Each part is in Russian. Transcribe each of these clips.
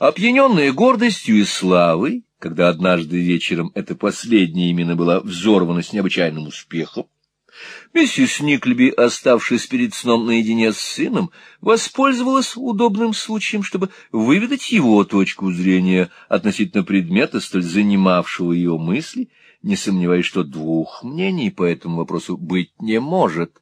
Опьяненная гордостью и славой, когда однажды вечером эта последняя именно была взорвана с необычайным успехом, Миссис Никльби, оставшись перед сном наедине с сыном, воспользовалась удобным случаем, чтобы выведать его точку зрения относительно предмета, столь занимавшего ее мысли, не сомневаясь, что двух мнений по этому вопросу быть не может.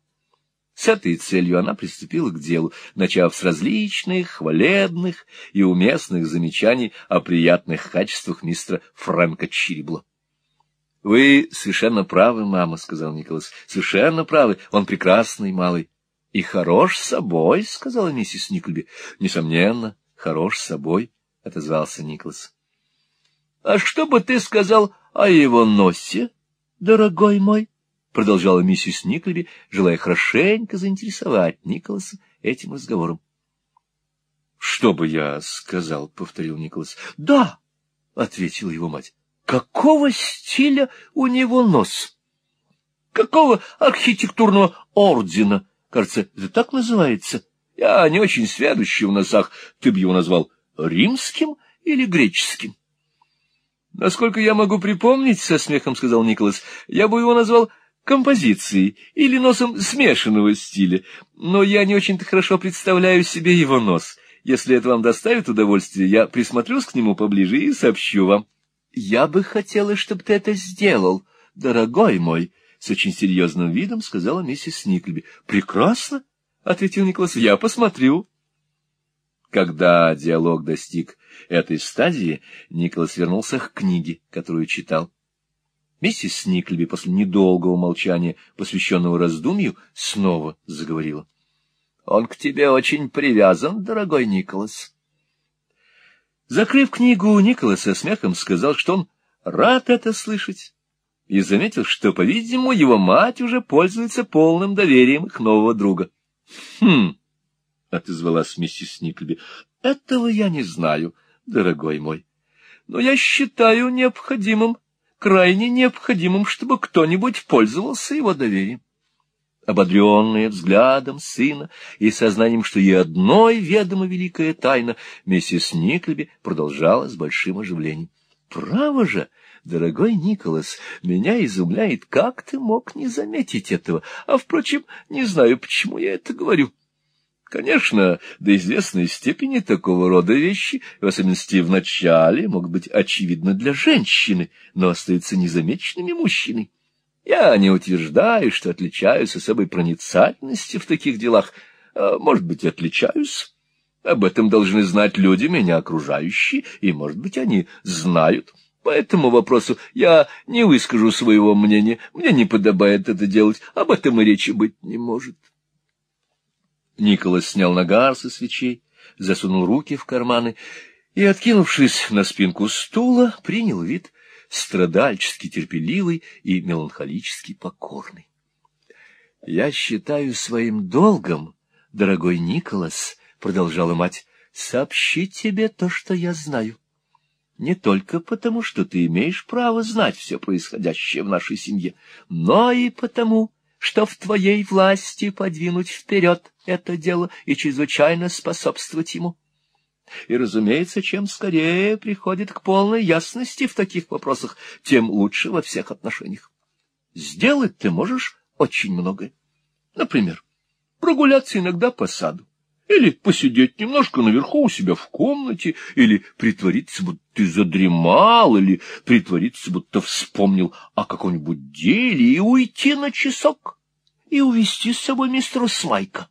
С этой целью она приступила к делу, начав с различных хвалебных и уместных замечаний о приятных качествах мистера Фрэнка Чирибла. — Вы совершенно правы, мама, — сказал Николас. — Совершенно правы. Он прекрасный малый. — И хорош собой, — сказала миссис Никльби. — Несомненно, хорош собой, — отозвался Николас. — А что бы ты сказал о его носе, дорогой мой? — продолжала миссис Никльби, желая хорошенько заинтересовать Николаса этим разговором. — Что бы я сказал? — повторил Николас. — Да, — ответила его мать. Какого стиля у него нос? Какого архитектурного ордена? Кажется, это так называется. Я не очень сведущий в носах. Ты бы его назвал римским или греческим? Насколько я могу припомнить, — со смехом сказал Николас, — я бы его назвал композицией или носом смешанного стиля, но я не очень-то хорошо представляю себе его нос. Если это вам доставит удовольствие, я присмотрюсь к нему поближе и сообщу вам. Я бы хотела, чтобы ты это сделал, дорогой мой, — с очень серьезным видом сказала миссис Никльби. — Прекрасно, — ответил Николас, — я посмотрю. Когда диалог достиг этой стадии, Николас вернулся к книге, которую читал. Миссис Никльби после недолгого молчания, посвященного раздумью, снова заговорила. — Он к тебе очень привязан, дорогой Николас. Закрыв книгу, Николас со смехом сказал, что он рад это слышать, и заметил, что, по-видимому, его мать уже пользуется полным доверием их нового друга. — Хм, — отозвалась миссис Никльби, — этого я не знаю, дорогой мой, но я считаю необходимым, крайне необходимым, чтобы кто-нибудь пользовался его доверием ободренная взглядом сына и сознанием, что ей одной ведома великая тайна, миссис Никлеби продолжала с большим оживлением. — Право же, дорогой Николас, меня изумляет, как ты мог не заметить этого, а, впрочем, не знаю, почему я это говорю. Конечно, до известной степени такого рода вещи, в особенности в начале, могут быть очевидны для женщины, но остаются незамеченными мужчиной. Я не утверждаю, что отличаюсь особой проницательностью в таких делах. А, может быть, отличаюсь. Об этом должны знать люди, меня окружающие, и, может быть, они знают. По этому вопросу я не выскажу своего мнения. Мне не подобает это делать. Об этом и речи быть не может. Николас снял нагар со свечей, засунул руки в карманы и, откинувшись на спинку стула, принял вид страдальчески терпеливый и меланхолически покорный. — Я считаю своим долгом, дорогой Николас, — продолжала мать, — сообщить тебе то, что я знаю. Не только потому, что ты имеешь право знать все происходящее в нашей семье, но и потому, что в твоей власти подвинуть вперед это дело и чрезвычайно способствовать ему. И, разумеется, чем скорее приходит к полной ясности в таких вопросах, тем лучше во всех отношениях. Сделать ты можешь очень многое. Например, прогуляться иногда по саду, или посидеть немножко наверху у себя в комнате, или притвориться, будто ты задремал, или притвориться, будто вспомнил о каком-нибудь деле, и уйти на часок, и увести с собой мистера Смайка.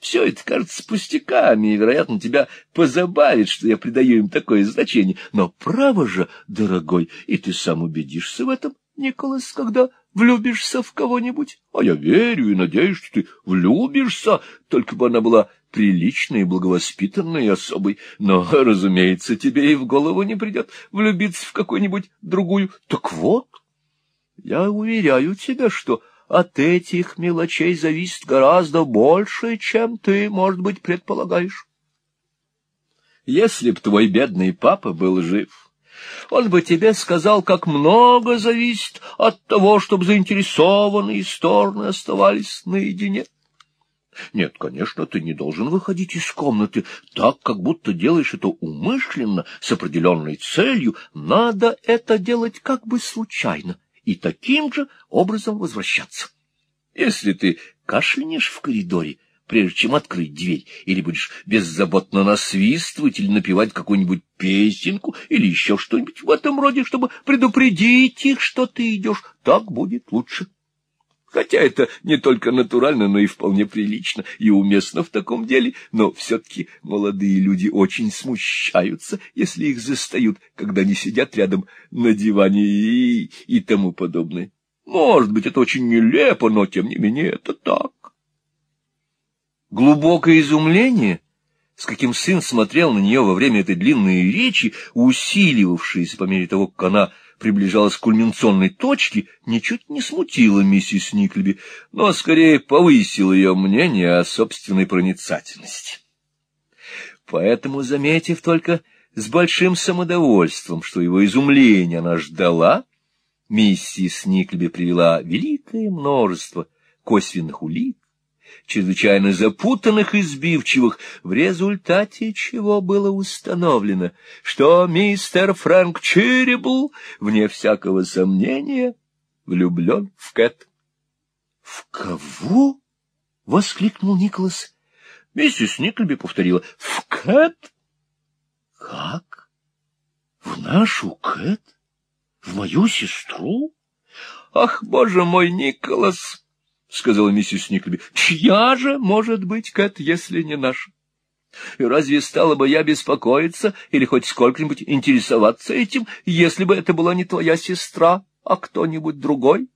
Все это кажется пустяками, и, вероятно, тебя позабавит, что я придаю им такое значение. Но право же, дорогой, и ты сам убедишься в этом, Николас, когда влюбишься в кого-нибудь. А я верю и надеюсь, что ты влюбишься, только бы она была приличной благовоспитанной особой. Но, разумеется, тебе и в голову не придет влюбиться в какую-нибудь другую. Так вот, я уверяю тебя, что от этих мелочей зависит гораздо больше, чем ты, может быть, предполагаешь. Если б твой бедный папа был жив, он бы тебе сказал, как много зависит от того, чтобы заинтересованные стороны оставались наедине. Нет, конечно, ты не должен выходить из комнаты так, как будто делаешь это умышленно, с определенной целью. Надо это делать как бы случайно и таким же образом возвращаться. Если ты кашлянешь в коридоре, прежде чем открыть дверь, или будешь беззаботно насвистывать или напевать какую-нибудь песенку или еще что-нибудь в этом роде, чтобы предупредить их, что ты идешь, так будет лучше. Хотя это не только натурально, но и вполне прилично и уместно в таком деле, но все-таки молодые люди очень смущаются, если их застают, когда они сидят рядом на диване и, и тому подобное. Может быть, это очень нелепо, но тем не менее это так. Глубокое изумление, с каким сын смотрел на нее во время этой длинной речи, усиливавшееся по мере того, как она приближалась к кульминационной точке, ничуть не смутило миссис Никлеби, но скорее повысило ее мнение о собственной проницательности. Поэтому, заметив только с большим самодовольством, что его изумление она ждала, миссис Никлеби привела великое множество косвенных улик, чрезвычайно запутанных и сбивчивых, в результате чего было установлено, что мистер Фрэнк Чирибл, вне всякого сомнения, влюблен в Кэт. — В кого? — воскликнул Николас. Миссис Никльби повторила. — В Кэт? — Как? В нашу Кэт? В мою сестру? — Ах, боже мой, Николас! — сказала миссис Никлеби. — Чья же может быть Кэт, если не наша? И разве стала бы я беспокоиться или хоть сколько-нибудь интересоваться этим, если бы это была не твоя сестра, а кто-нибудь другой?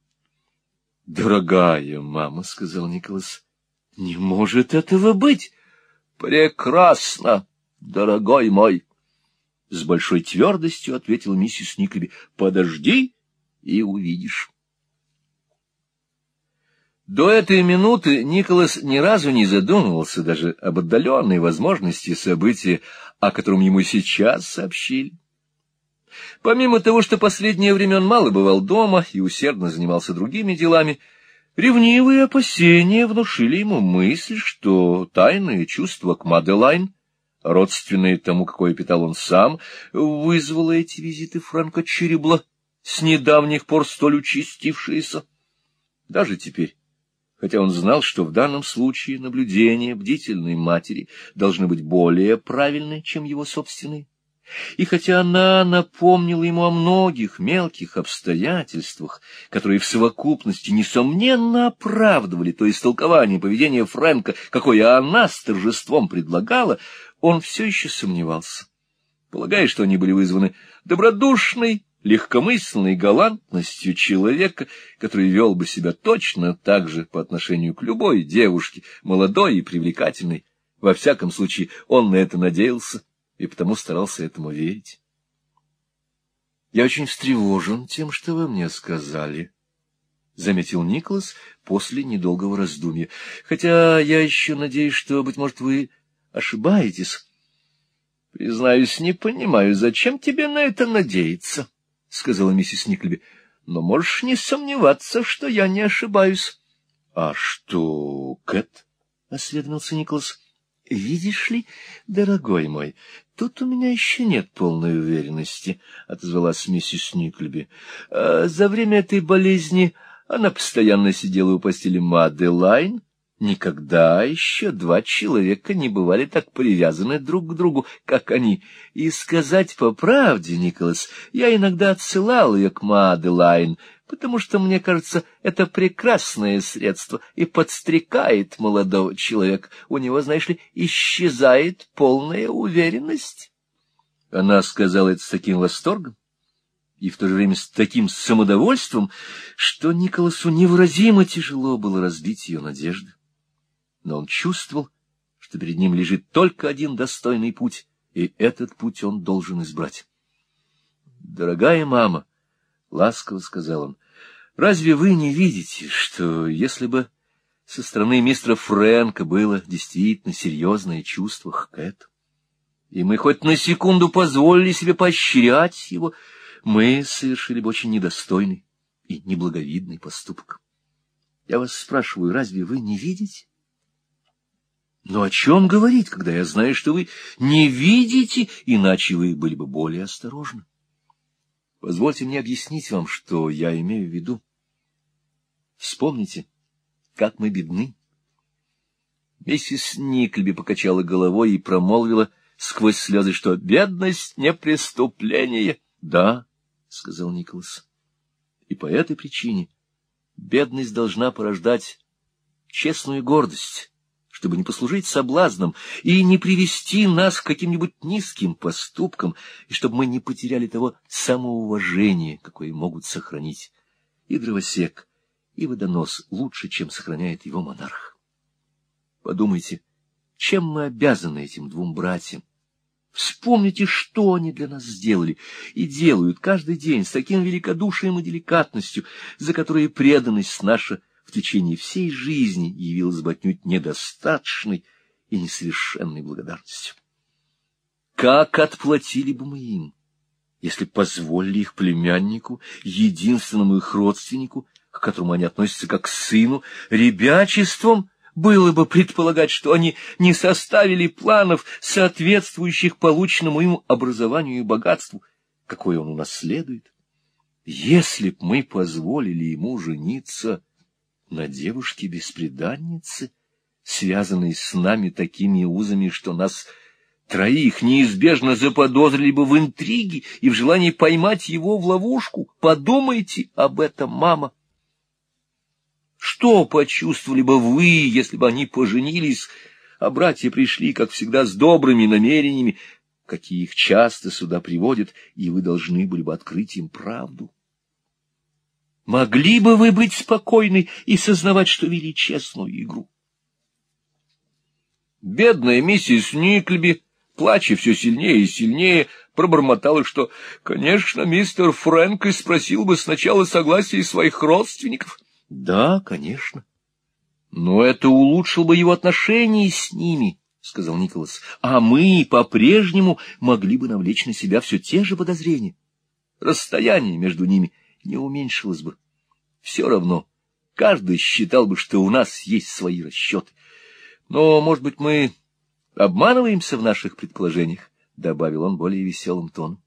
— Дорогая мама, — сказал Николас, — не может этого быть. — Прекрасно, дорогой мой! — с большой твердостью ответила миссис Никлеби. — Подожди и увидишь. До этой минуты Николас ни разу не задумывался даже об отдаленной возможности события, о котором ему сейчас сообщили. Помимо того, что последнее время он мало бывал дома и усердно занимался другими делами, ревнивые опасения внушили ему мысль, что тайное чувство к Маделайн, родственное тому, какое питал он сам, вызвало эти визиты Франка Черебла, с недавних пор столь участившиеся. Даже теперь, хотя он знал, что в данном случае наблюдения бдительной матери должны быть более правильны, чем его собственные. И хотя она напомнила ему о многих мелких обстоятельствах, которые в совокупности несомненно оправдывали то истолкование поведения Фрэнка, какое она с торжеством предлагала, он все еще сомневался, полагая, что они были вызваны добродушной легкомысленной галантностью человека, который вел бы себя точно так же по отношению к любой девушке, молодой и привлекательной. Во всяком случае, он на это надеялся и потому старался этому верить. «Я очень встревожен тем, что вы мне сказали», — заметил Николас после недолгого раздумья. «Хотя я еще надеюсь, что, быть может, вы ошибаетесь». «Признаюсь, не понимаю, зачем тебе на это надеяться?» — сказала миссис Никлеби. — Но можешь не сомневаться, что я не ошибаюсь. — А что, Кэт? — осведомился Николас. — Видишь ли, дорогой мой, тут у меня еще нет полной уверенности, — отозвалась миссис Никлеби. А — За время этой болезни она постоянно сидела у постели Маделайн, Никогда еще два человека не бывали так привязаны друг к другу, как они. И сказать по правде, Николас, я иногда отсылал ее к Маделайн, потому что, мне кажется, это прекрасное средство и подстрекает молодого человека. У него, знаешь ли, исчезает полная уверенность. Она сказала это с таким восторгом и в то же время с таким самодовольством, что Николасу невыразимо тяжело было разбить ее надежды но он чувствовал, что перед ним лежит только один достойный путь, и этот путь он должен избрать. — Дорогая мама, — ласково сказал он, — разве вы не видите, что если бы со стороны мистера Фрэнка было действительно серьезное чувство к Кэт, и мы хоть на секунду позволили себе поощрять его, мы совершили бы очень недостойный и неблаговидный поступок. Я вас спрашиваю, разве вы не видите? Но о чем говорить, когда я знаю, что вы не видите, иначе вы были бы более осторожны? Позвольте мне объяснить вам, что я имею в виду. Вспомните, как мы бедны. Миссис Никльби покачала головой и промолвила сквозь слезы, что бедность не преступление. — Да, — сказал Николас, — и по этой причине бедность должна порождать честную гордость чтобы не послужить соблазном и не привести нас к каким-нибудь низким поступкам, и чтобы мы не потеряли того самоуважения, какое могут сохранить и дровосек, и водонос лучше, чем сохраняет его монарх. Подумайте, чем мы обязаны этим двум братьям? Вспомните, что они для нас сделали и делают каждый день с таким великодушием и деликатностью, за которые преданность наша — в течение всей жизни явилась бы отнюдь недостаточной и несовершенной благодарностью. Как отплатили бы мы им, если позволили их племяннику, единственному их родственнику, к которому они относятся как к сыну, ребячеством было бы предполагать, что они не составили планов, соответствующих полученному им образованию и богатству, какое он унаследует. Если б мы позволили ему жениться на девушке-беспреданнице, связанной с нами такими узами, что нас троих неизбежно заподозрили бы в интриге и в желании поймать его в ловушку. Подумайте об этом, мама. Что почувствовали бы вы, если бы они поженились, а братья пришли, как всегда, с добрыми намерениями, какие их часто сюда приводят, и вы должны были бы открыть им правду? Могли бы вы быть спокойны и сознавать, что вели честную игру? Бедная миссис Никльби, плача все сильнее и сильнее, пробормотала, что, конечно, мистер Фрэнк и спросил бы сначала согласия своих родственников. — Да, конечно. Но это улучшило бы его отношения с ними, — сказал Николас. — А мы по-прежнему могли бы навлечь на себя все те же подозрения. Расстояние между ними — не уменьшилось бы. Все равно, каждый считал бы, что у нас есть свои расчеты. Но, может быть, мы обманываемся в наших предположениях, — добавил он более веселым тоном.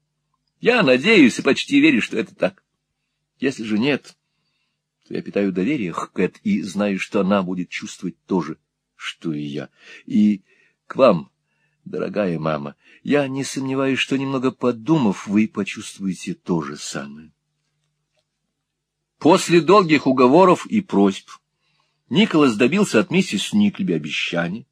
Я надеюсь и почти верю, что это так. Если же нет, то я питаю доверие к Кэт и знаю, что она будет чувствовать то же, что и я. И к вам, дорогая мама, я не сомневаюсь, что, немного подумав, вы почувствуете то же самое. После долгих уговоров и просьб Николас добился от миссис Никльби обещания,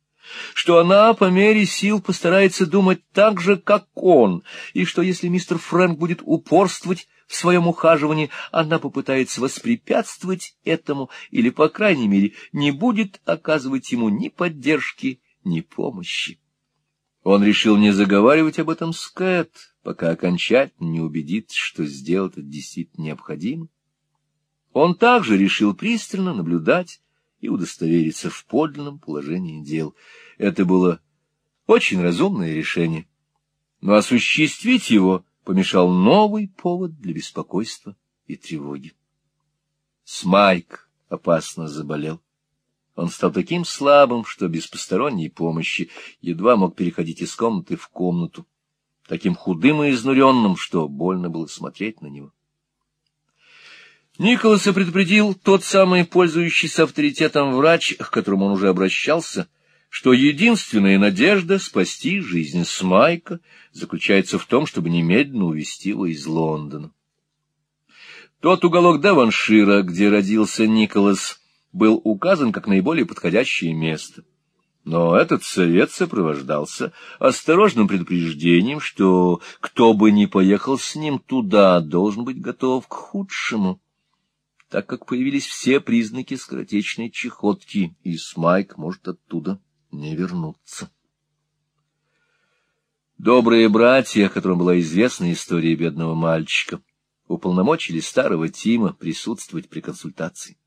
что она по мере сил постарается думать так же, как он, и что если мистер Фрэнк будет упорствовать в своем ухаживании, она попытается воспрепятствовать этому или, по крайней мере, не будет оказывать ему ни поддержки, ни помощи. Он решил не заговаривать об этом с Кэт, пока окончательно не убедится, что сделать это действительно необходимо. Он также решил пристально наблюдать и удостовериться в подлинном положении дел. Это было очень разумное решение, но осуществить его помешал новый повод для беспокойства и тревоги. Смайк опасно заболел. Он стал таким слабым, что без посторонней помощи едва мог переходить из комнаты в комнату, таким худым и изнуренным, что больно было смотреть на него. Николаса предупредил тот самый пользующийся авторитетом врач, к которому он уже обращался, что единственная надежда спасти жизнь Смайка заключается в том, чтобы немедленно увезти его из Лондона. Тот уголок Деваншира, где родился Николас, был указан как наиболее подходящее место. Но этот совет сопровождался осторожным предупреждением, что кто бы ни поехал с ним туда, должен быть готов к худшему так как появились все признаки скоротечной чехотки, и Смайк может оттуда не вернуться. Добрые братья, которым была известна история бедного мальчика, уполномочили старого Тима присутствовать при консультации.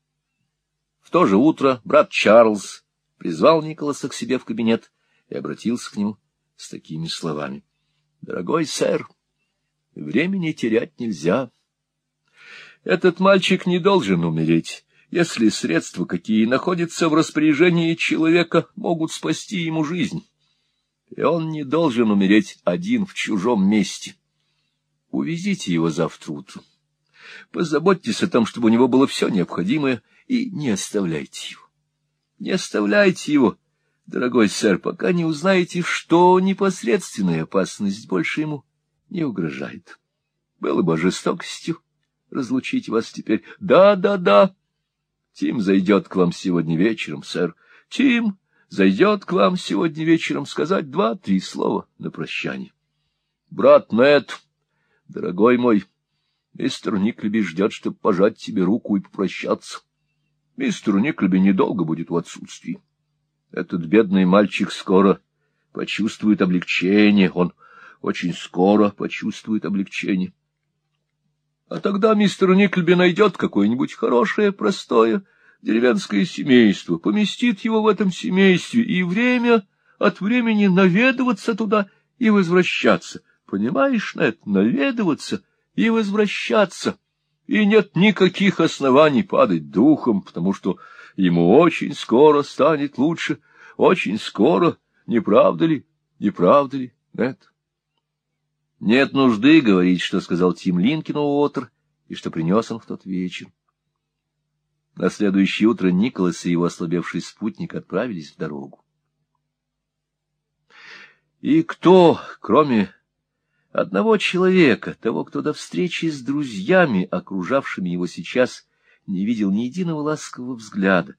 В то же утро брат Чарльз призвал Николаса к себе в кабинет и обратился к нему с такими словами. — Дорогой сэр, времени терять нельзя. Этот мальчик не должен умереть, если средства, какие находятся в распоряжении человека, могут спасти ему жизнь. И он не должен умереть один в чужом месте. Увезите его завтра утром. Позаботьтесь о том, чтобы у него было все необходимое, и не оставляйте его. Не оставляйте его, дорогой сэр, пока не узнаете, что непосредственная опасность больше ему не угрожает. Было бы жестокостью разлучить вас теперь. Да, да, да. Тим зайдет к вам сегодня вечером, сэр. Тим зайдет к вам сегодня вечером сказать два-три слова на прощание. Брат Нед, дорогой мой, мистер Никлеби ждет, чтобы пожать тебе руку и попрощаться. Мистер Никлеби недолго будет в отсутствии. Этот бедный мальчик скоро почувствует облегчение, он очень скоро почувствует облегчение. А тогда мистер Никльби найдет какое-нибудь хорошее, простое деревенское семейство, поместит его в этом семействе и время от времени наведываться туда и возвращаться. Понимаешь, Нет, наведываться и возвращаться. И нет никаких оснований падать духом, потому что ему очень скоро станет лучше, очень скоро, не правда ли, не правда ли, Нет? Нет нужды говорить, что сказал Тим Линкин Уотер и что принес он в тот вечер. На следующее утро Николас и его ослабевший спутник отправились в дорогу. И кто, кроме одного человека, того, кто до встречи с друзьями, окружавшими его сейчас, не видел ни единого ласкового взгляда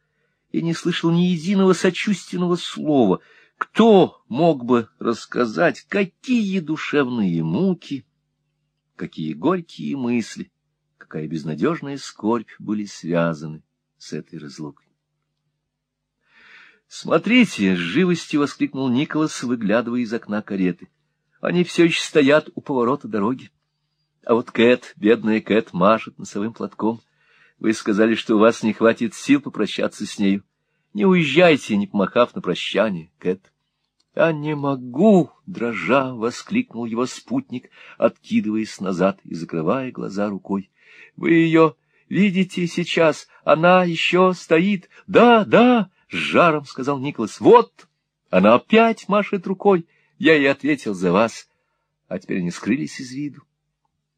и не слышал ни единого сочувственного слова — кто мог бы рассказать, какие душевные муки, какие горькие мысли, какая безнадежная скорбь были связаны с этой разлукой? «Смотрите!» — с живостью воскликнул Николас, выглядывая из окна кареты. «Они все еще стоят у поворота дороги. А вот Кэт, бедная Кэт, машет носовым платком. Вы сказали, что у вас не хватит сил попрощаться с нею. Не уезжайте, не помахав на прощание, Кэт. — Я не могу, — дрожа, — воскликнул его спутник, откидываясь назад и закрывая глаза рукой. — Вы ее видите сейчас? Она еще стоит. — Да, да, — с жаром сказал Николас. — Вот! Она опять машет рукой. Я ей ответил за вас. А теперь они скрылись из виду.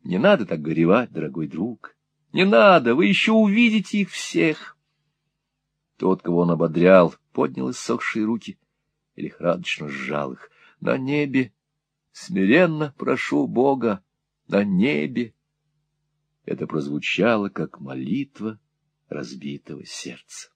Не надо так горевать, дорогой друг. Не надо, вы еще увидите их всех. Тот, кого он ободрял, поднял иссохшие руки — и лихорадочно сжал их. На небе, смиренно прошу Бога, на небе. Это прозвучало, как молитва разбитого сердца.